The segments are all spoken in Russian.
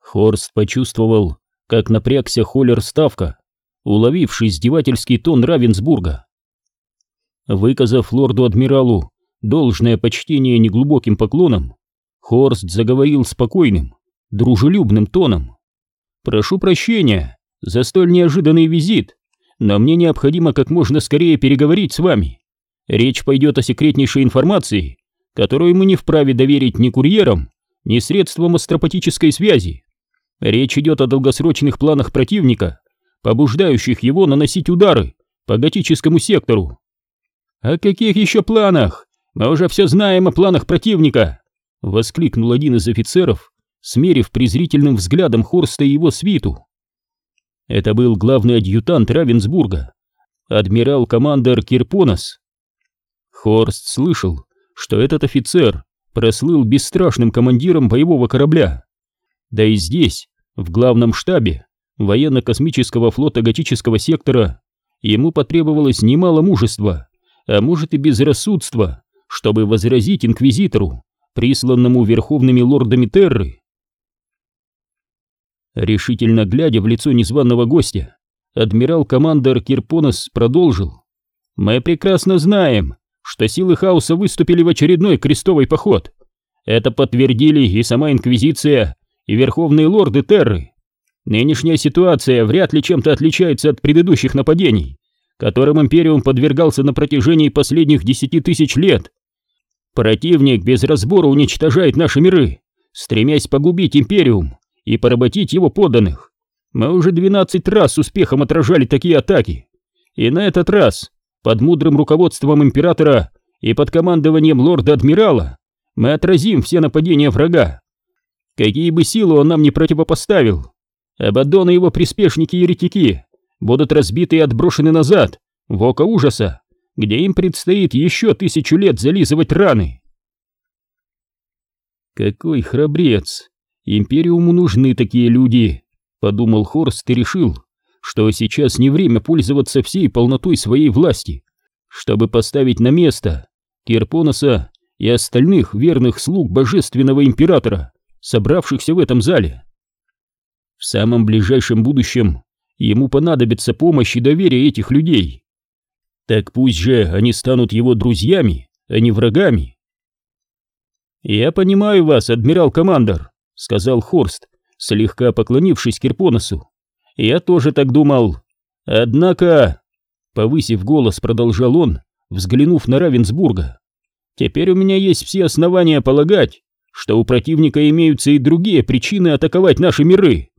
Хорст почувствовал, как напрягся Холлер Ставка, уловивший издевательский тон Равенсбурга. Выказав лорду-адмиралу должное почтение неглубоким поклоном, Хорст заговорил спокойным, дружелюбным тоном. «Прошу прощения за столь неожиданный визит, но мне необходимо как можно скорее переговорить с вами. Речь пойдет о секретнейшей информации, которую мы не вправе доверить ни курьерам, ни средствам астропатической связи. Речь идет о долгосрочных планах противника, побуждающих его наносить удары по готическому сектору. «О каких еще планах? Мы уже все знаем о планах противника!» — воскликнул один из офицеров, смерив презрительным взглядом Хорста и его свиту. Это был главный адъютант Равенсбурга, адмирал-командер Кирпонос. Хорст слышал, что этот офицер прослыл бесстрашным командиром боевого корабля. Да и здесь, в главном штабе военно-космического флота готического сектора, ему потребовалось немало мужества, а может и безрассудства, чтобы возразить инквизитору, присланному верховными лордами Терры. Решительно глядя в лицо незваного гостя, адмирал-командор Кирпонос продолжил. «Мы прекрасно знаем, что силы хаоса выступили в очередной крестовый поход. Это подтвердили и сама Инквизиция, и верховные лорды Терры. Нынешняя ситуация вряд ли чем-то отличается от предыдущих нападений, которым Империум подвергался на протяжении последних десяти тысяч лет. Противник без разбора уничтожает наши миры, стремясь погубить Империум и поработить его подданных. Мы уже 12 раз с успехом отражали такие атаки. И на этот раз, под мудрым руководством Императора и под командованием лорда-адмирала, мы отразим все нападения врага. Какие бы силы он нам не противопоставил, Абаддон и его приспешники-еретики будут разбиты и отброшены назад, в око ужаса, где им предстоит еще тысячу лет зализывать раны. Какой храбрец! Империуму нужны такие люди, подумал Хорст и решил, что сейчас не время пользоваться всей полнотой своей власти, чтобы поставить на место Кирпоноса и остальных верных слуг божественного императора, собравшихся в этом зале. В самом ближайшем будущем ему понадобится помощь и доверие этих людей. Так пусть же они станут его друзьями, а не врагами. «Я понимаю вас, адмирал-командор», — сказал Хорст, слегка поклонившись Кирпоносу. «Я тоже так думал. Однако...» Повысив голос, продолжал он, взглянув на Равенсбурга. «Теперь у меня есть все основания полагать, что у противника имеются и другие причины атаковать наши миры.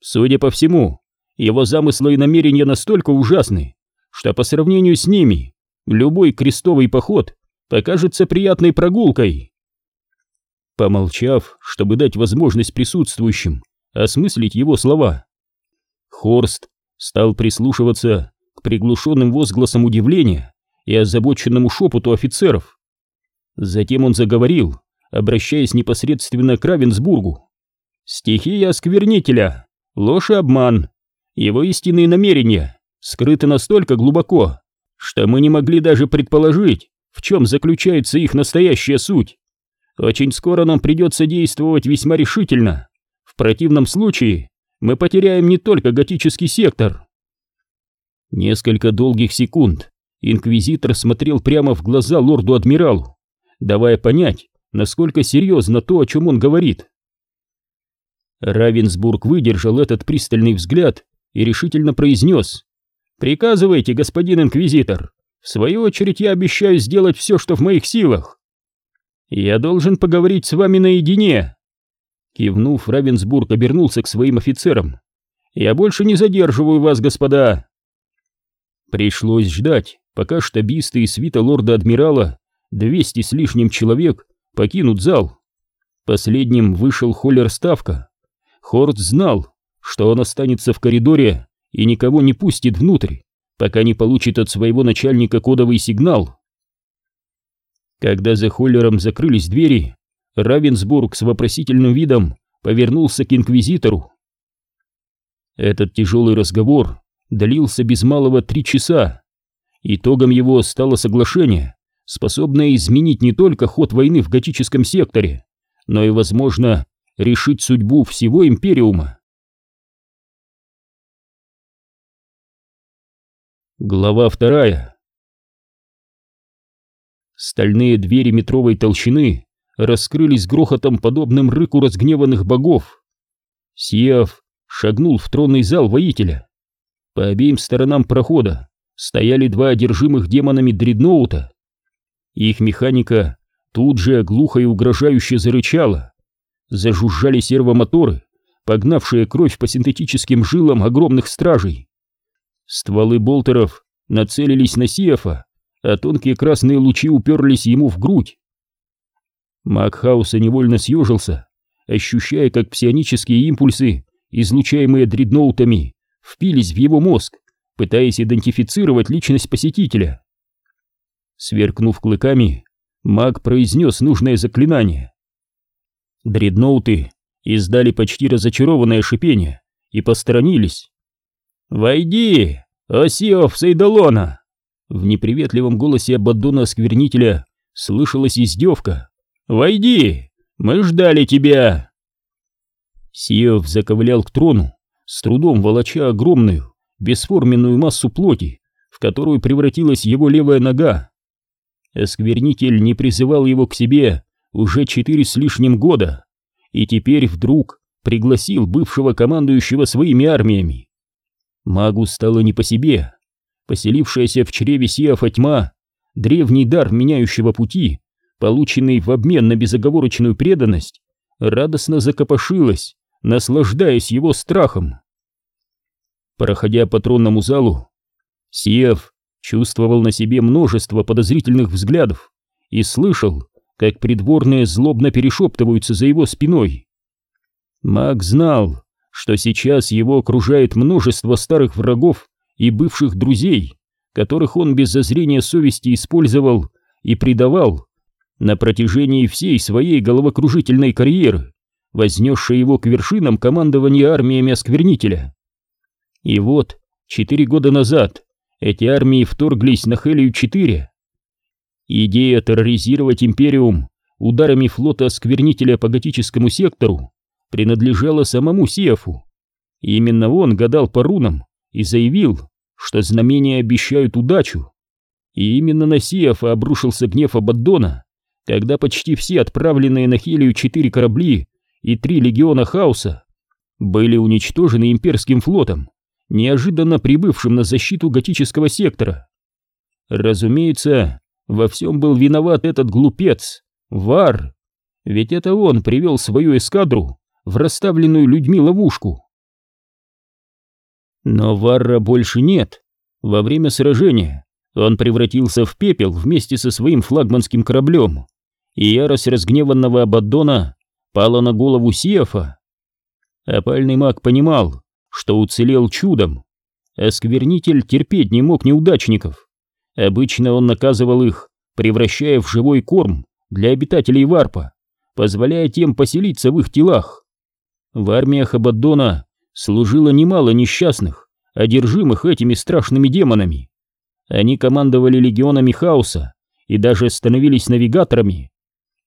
Судя по всему, его замыслы и намерения настолько ужасны, что по сравнению с ними любой крестовый поход покажется приятной прогулкой. Помолчав, чтобы дать возможность присутствующим осмыслить его слова, Хорст стал прислушиваться к приглушенным возгласам удивления и озабоченному шепоту офицеров. Затем он заговорил, обращаясь непосредственно к Равенсбургу. «Стихия осквернителя ложь и обман. Его истинные намерения скрыты настолько глубоко, что мы не могли даже предположить, в чем заключается их настоящая суть. Очень скоро нам придется действовать весьма решительно. В противном случае мы потеряем не только готический сектор. Несколько долгих секунд инквизитор смотрел прямо в глаза лорду-адмиралу, давая понять, насколько серьезно то, о чем он говорит. Равенсбург выдержал этот пристальный взгляд и решительно произнес «Приказывайте, господин инквизитор, в свою очередь я обещаю сделать все, что в моих силах». «Я должен поговорить с вами наедине». Кивнув, Равенсбург обернулся к своим офицерам. «Я больше не задерживаю вас, господа». Пришлось ждать, пока штабисты и свита лорда-адмирала, двести с лишним человек, покинут зал. Последним вышел Холлер Ставка. Хорт знал, что он останется в коридоре и никого не пустит внутрь, пока не получит от своего начальника кодовый сигнал. Когда за Холлером закрылись двери, Равенсбург с вопросительным видом повернулся к инквизитору. Этот тяжелый разговор длился без малого три часа. Итогом его стало соглашение, способное изменить не только ход войны в готическом секторе, но и, возможно, решить судьбу всего Империума. Глава вторая. Стальные двери метровой толщины раскрылись грохотом, подобным рыку разгневанных богов. Сиав шагнул в тронный зал воителя. По обеим сторонам прохода стояли два одержимых демонами дредноута. Их механика тут же глухо и угрожающе зарычала. Зажужжали сервомоторы, погнавшие кровь по синтетическим жилам огромных стражей. Стволы болтеров нацелились на Сиафа, а тонкие красные лучи уперлись ему в грудь. Маг хаоса невольно съежился, ощущая, как псионические импульсы, излучаемые дредноутами, впились в его мозг, пытаясь идентифицировать личность посетителя. Сверкнув клыками, маг произнес нужное заклинание. Дредноуты издали почти разочарованное шипение и посторонились. «Войди, Осиов Сейдалона!» В неприветливом голосе Абаддона-осквернителя слышалась издевка. «Войди! Мы ждали тебя!» Сиев заковылял к трону, с трудом волоча огромную, бесформенную массу плоти, в которую превратилась его левая нога. Осквернитель не призывал его к себе уже четыре с лишним года, и теперь вдруг пригласил бывшего командующего своими армиями. Магу стало не по себе. Поселившаяся в чреве Сиафа тьма, древний дар меняющего пути, полученный в обмен на безоговорочную преданность, радостно закопошилась, наслаждаясь его страхом. Проходя по тронному залу, Сиев чувствовал на себе множество подозрительных взглядов и слышал, как придворные злобно перешептываются за его спиной. Маг знал, что сейчас его окружает множество старых врагов и бывших друзей, которых он без зазрения совести использовал и предавал на протяжении всей своей головокружительной карьеры, вознесшей его к вершинам командования армиями осквернителя. И вот, четыре года назад, эти армии вторглись на Хелию-4. Идея терроризировать Империум ударами флота осквернителя по готическому сектору принадлежала самому Сиафу. именно он гадал по рунам и заявил, что знамения обещают удачу. И именно на Сиафа обрушился гнев Абаддона, когда почти все отправленные на Хелию четыре корабли и три легиона хаоса были уничтожены имперским флотом, неожиданно прибывшим на защиту готического сектора. Разумеется, во всем был виноват этот глупец, Вар, ведь это он привел свою эскадру в расставленную людьми ловушку. Но Варра больше нет. Во время сражения он превратился в пепел вместе со своим флагманским кораблем, и ярость разгневанного Абаддона пала на голову Сиафа. Опальный маг понимал, что уцелел чудом. Осквернитель терпеть не мог неудачников. Обычно он наказывал их, превращая в живой корм для обитателей варпа, позволяя тем поселиться в их телах. В армиях Абаддона служило немало несчастных, одержимых этими страшными демонами. Они командовали легионами хаоса и даже становились навигаторами.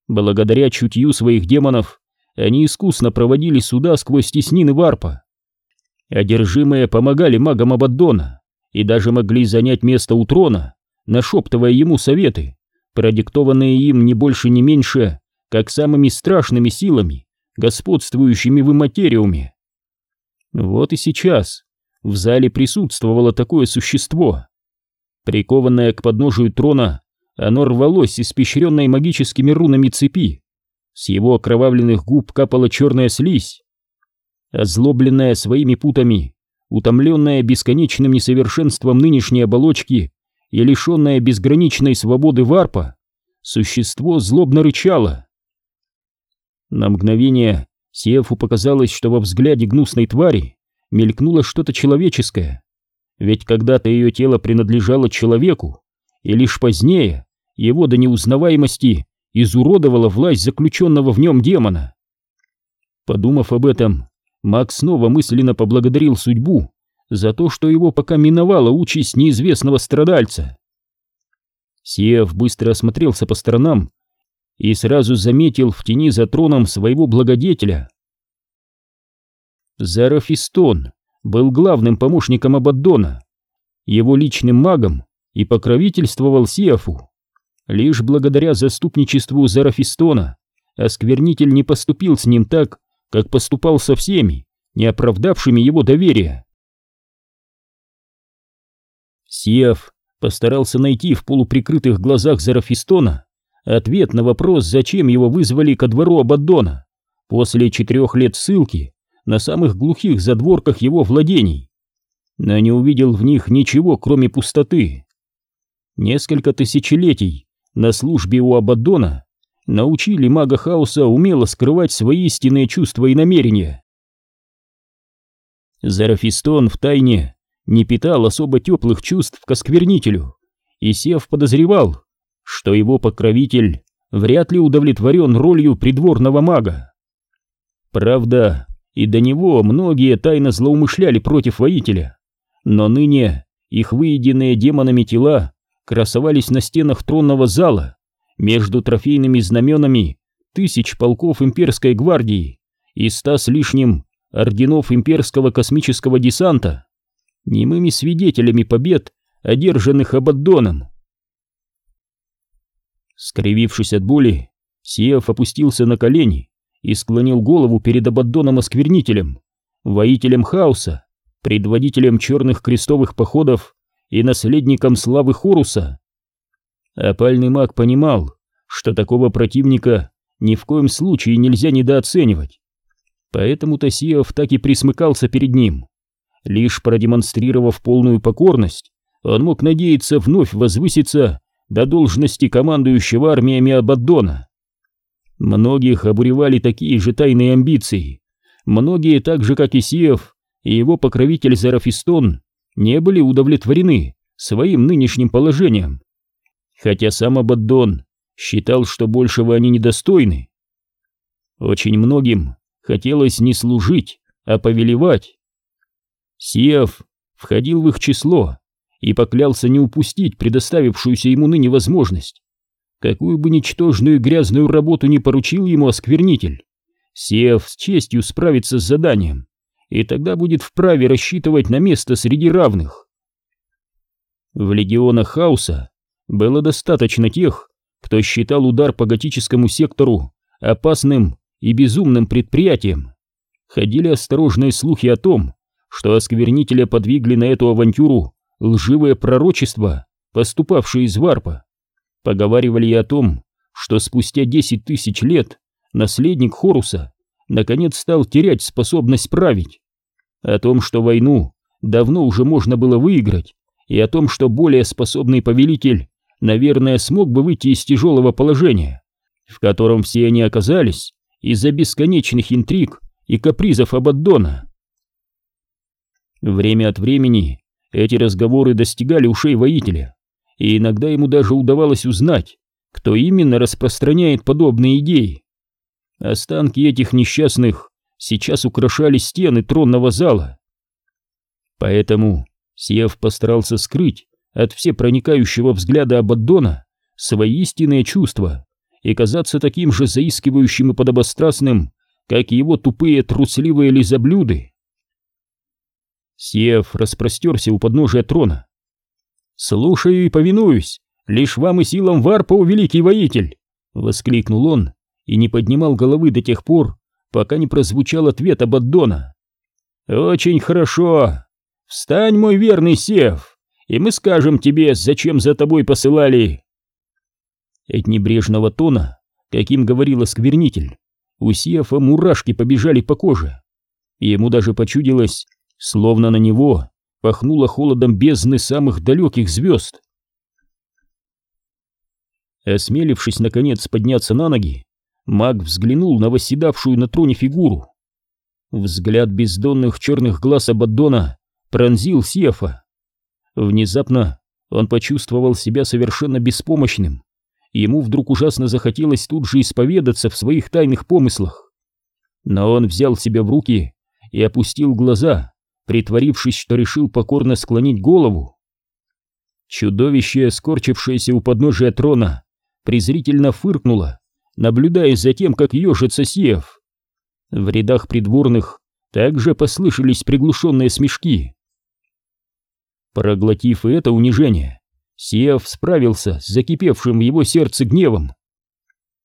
Благодаря чутью своих демонов они искусно проводили суда сквозь теснины варпа. Одержимые помогали магам Абаддона и даже могли занять место у трона, нашептывая ему советы, продиктованные им не больше не меньше, как самыми страшными силами господствующими в имматериуме. Вот и сейчас в зале присутствовало такое существо. Прикованное к подножию трона, оно рвалось испещренной магическими рунами цепи. С его окровавленных губ капала черная слизь. Озлобленная своими путами, утомленная бесконечным несовершенством нынешней оболочки и лишенная безграничной свободы варпа, существо злобно рычало. На мгновение Сефу показалось, что во взгляде гнусной твари мелькнуло что-то человеческое. Ведь когда-то ее тело принадлежало человеку, и лишь позднее его до неузнаваемости изуродовала власть заключенного в нем демона. Подумав об этом, Макс снова мысленно поблагодарил судьбу за то, что его пока миновала участь неизвестного страдальца. Сев быстро осмотрелся по сторонам и сразу заметил в тени за троном своего благодетеля. Зарафистон был главным помощником Абаддона, его личным магом и покровительствовал Сиафу. Лишь благодаря заступничеству Зарафистона осквернитель не поступил с ним так, как поступал со всеми, не оправдавшими его доверия. Сиаф постарался найти в полуприкрытых глазах Зарафистона ответ на вопрос, зачем его вызвали ко двору Абаддона после четырех лет ссылки на самых глухих задворках его владений, но не увидел в них ничего, кроме пустоты. Несколько тысячелетий на службе у Абаддона научили мага хаоса умело скрывать свои истинные чувства и намерения. Зарафистон втайне не питал особо теплых чувств к осквернителю, и Сев подозревал, что его покровитель вряд ли удовлетворен ролью придворного мага. Правда, и до него многие тайно злоумышляли против воителя, но ныне их выеденные демонами тела красовались на стенах тронного зала между трофейными знаменами тысяч полков имперской гвардии и ста с лишним орденов имперского космического десанта, немыми свидетелями побед, одержанных Абаддоном. Скривившись от боли, Сиев опустился на колени и склонил голову перед Абаддоном-осквернителем, воителем хаоса, предводителем черных крестовых походов и наследником славы Хоруса. Опальный маг понимал, что такого противника ни в коем случае нельзя недооценивать. Поэтому Тосиев так и присмыкался перед ним. Лишь продемонстрировав полную покорность, он мог надеяться вновь возвыситься до должности командующего армиями Абаддона. Многих обуревали такие же тайные амбиции. Многие, так же как и Сиев и его покровитель Зарафистон, не были удовлетворены своим нынешним положением. Хотя сам Абаддон считал, что большего они недостойны. Очень многим хотелось не служить, а повелевать. Сиев входил в их число и поклялся не упустить предоставившуюся ему ныне возможность. Какую бы ничтожную и грязную работу не поручил ему осквернитель, Сев с честью справится с заданием, и тогда будет вправе рассчитывать на место среди равных. В легионах хаоса было достаточно тех, кто считал удар по готическому сектору опасным и безумным предприятием. Ходили осторожные слухи о том, что осквернителя подвигли на эту авантюру лживые пророчества, поступавшие из варпа. Поговаривали и о том, что спустя десять тысяч лет наследник Хоруса наконец стал терять способность править. О том, что войну давно уже можно было выиграть, и о том, что более способный повелитель, наверное, смог бы выйти из тяжелого положения, в котором все они оказались из-за бесконечных интриг и капризов Абаддона. Время от времени эти разговоры достигали ушей воителя, и иногда ему даже удавалось узнать, кто именно распространяет подобные идеи. Останки этих несчастных сейчас украшали стены тронного зала. Поэтому Сев постарался скрыть от всепроникающего взгляда Абаддона свои истинные чувства и казаться таким же заискивающим и подобострастным, как и его тупые трусливые лизоблюды. Сев распростерся у подножия трона, «Слушаю и повинуюсь, лишь вам и силам Варпа, великий воитель!» — воскликнул он и не поднимал головы до тех пор, пока не прозвучал ответ Абаддона. «Очень хорошо! Встань, мой верный Сев, и мы скажем тебе, зачем за тобой посылали!» От небрежного тона, каким говорил осквернитель, у Сефа мурашки побежали по коже. Ему даже почудилось, словно на него пахнуло холодом бездны самых далеких звезд. Осмелившись, наконец, подняться на ноги, маг взглянул на восседавшую на троне фигуру. Взгляд бездонных черных глаз Абаддона пронзил Сефа. Внезапно он почувствовал себя совершенно беспомощным. Ему вдруг ужасно захотелось тут же исповедаться в своих тайных помыслах. Но он взял себя в руки и опустил глаза, притворившись, что решил покорно склонить голову. Чудовище, скорчившееся у подножия трона, презрительно фыркнуло, наблюдая за тем, как ежится Сев. В рядах придворных также послышались приглушенные смешки. Проглотив это унижение, Сиев справился с закипевшим в его сердце гневом.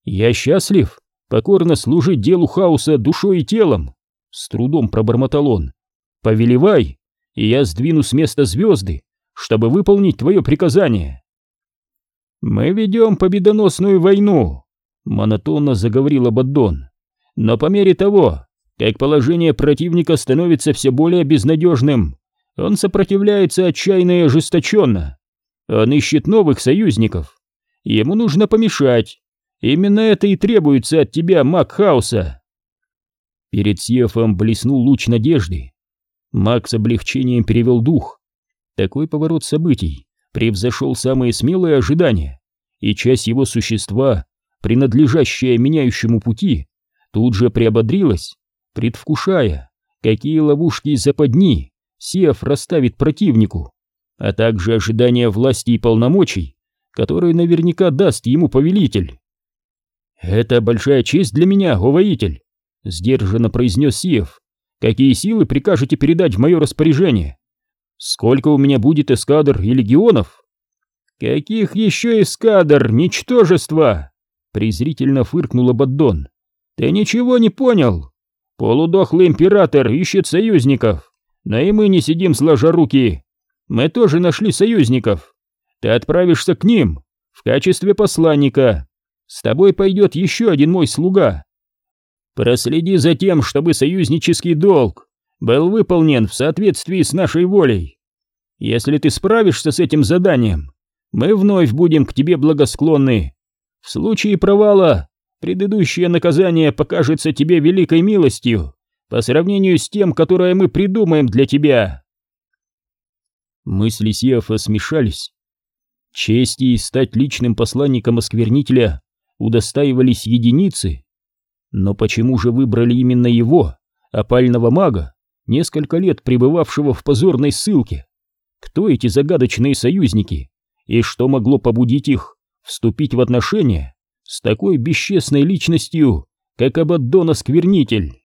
«Я счастлив покорно служить делу хаоса душой и телом», — с трудом пробормотал он. «Повелевай, и я сдвину с места звезды, чтобы выполнить твое приказание». «Мы ведем победоносную войну», — монотонно заговорил Абаддон. «Но по мере того, как положение противника становится все более безнадежным, он сопротивляется отчаянно и ожесточенно. Он ищет новых союзников. Ему нужно помешать. Именно это и требуется от тебя, маг хаоса». Перед Сьефом блеснул луч надежды. Маг с облегчением перевел дух. Такой поворот событий превзошел самые смелые ожидания, и часть его существа, принадлежащая меняющему пути, тут же приободрилась, предвкушая, какие ловушки и западни Сев расставит противнику, а также ожидания власти и полномочий, которые наверняка даст ему повелитель. «Это большая честь для меня, о воитель!» — сдержанно произнес Сиев. «Какие силы прикажете передать в мое распоряжение? Сколько у меня будет эскадр и легионов? Каких еще эскадр, ничтожество? Презрительно фыркнула Баддон. Ты ничего не понял? Полудохлый император ищет союзников, но и мы не сидим сложа руки. Мы тоже нашли союзников. Ты отправишься к ним в качестве посланника. С тобой пойдет еще один мой слуга. Проследи за тем, чтобы союзнический долг был выполнен в соответствии с нашей волей. Если ты справишься с этим заданием, мы вновь будем к тебе благосклонны. В случае провала предыдущее наказание покажется тебе великой милостью по сравнению с тем, которое мы придумаем для тебя. Мысли Сиафа смешались. Чести стать личным посланником осквернителя удостаивались единицы. Но почему же выбрали именно его, опального мага, несколько лет пребывавшего в позорной ссылке. Кто эти загадочные союзники и что могло побудить их вступить в отношения с такой бесчестной личностью, как Абаддон Осквернитель?